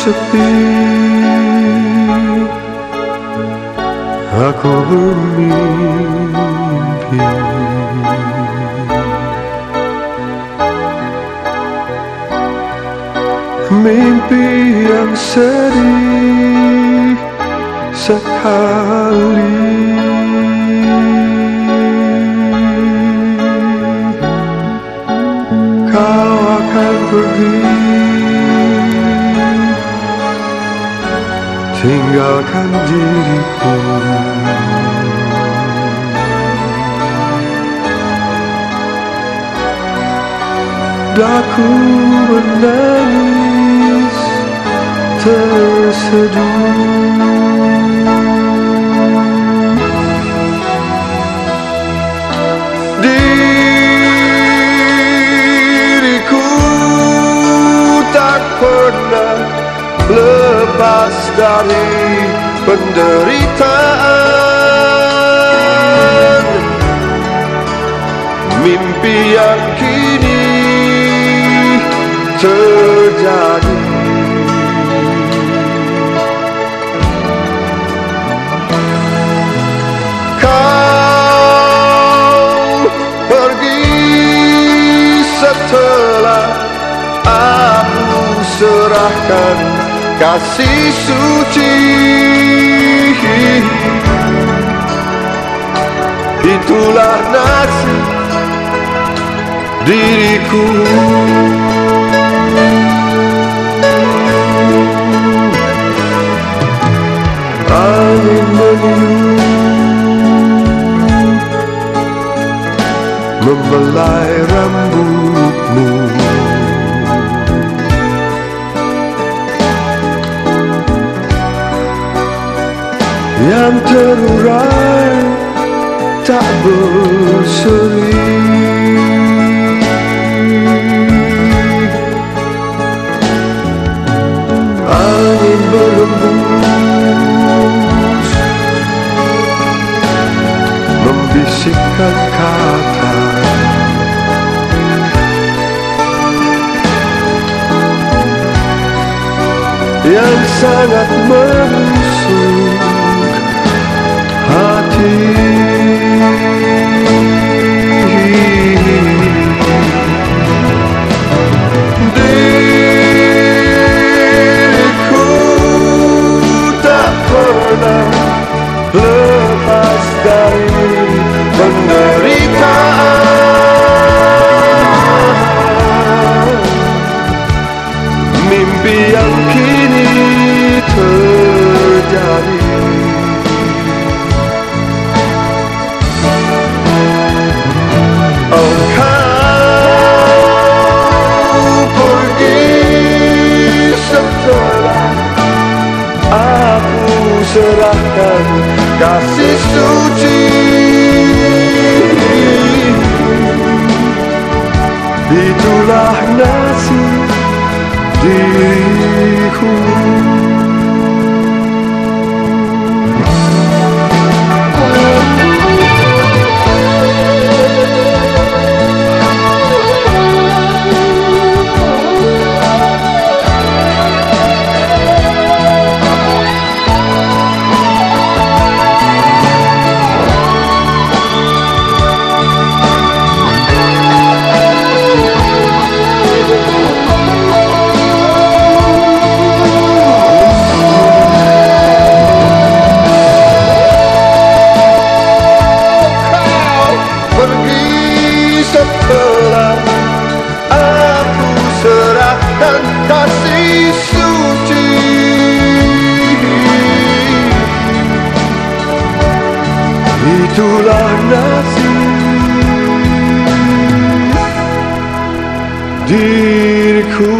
sepi. Aku bermimpi. Mimpi yang sedih sekali. Kau akan pergi 생각한 일이고. Black Woman Terse dari penderitaan. Mimpi yang kini terjadi. Kau pergi setelah aku serahkan kasih suci. Itulah nasib diriku. Angin meniup Membelai rambutmu yang terurai tak berseri. Angin berembus membisikkan kata. Yang sangat menusuk lepas dari penderitaan Mimpi yang kini terjadi serahkan kasih suci Itulah nasib diriku setelah Itulah nasib diriku